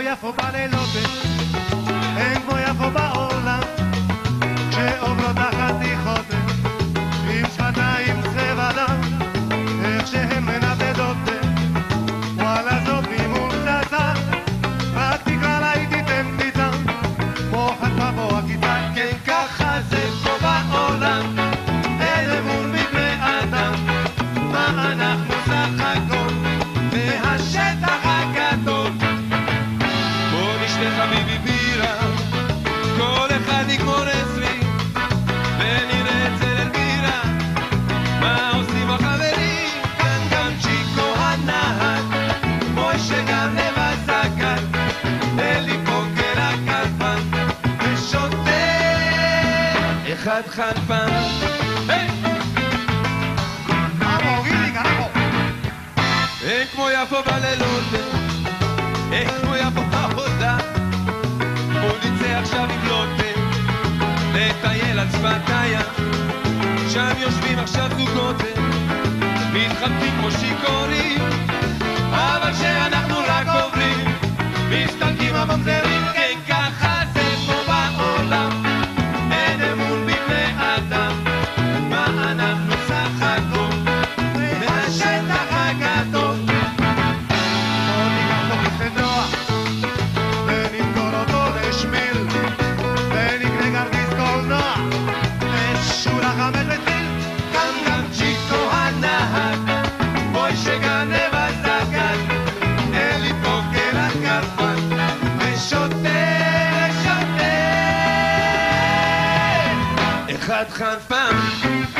voy a focar el lote. שירה כל אחד יגמור עשרים ונראה אצל אלבירה. מה עושים החברים? כאן גם צ'יקו הנהג מוישה גם נבז הגג אלי בוקר הכלפן ושותה אחד חנפן. אין אה, כמו יפו בלילות אין כמו על שפת הים. שם יושבים עכשיו זוגות מתחבטים כמו שיכורים. théâtre infâme.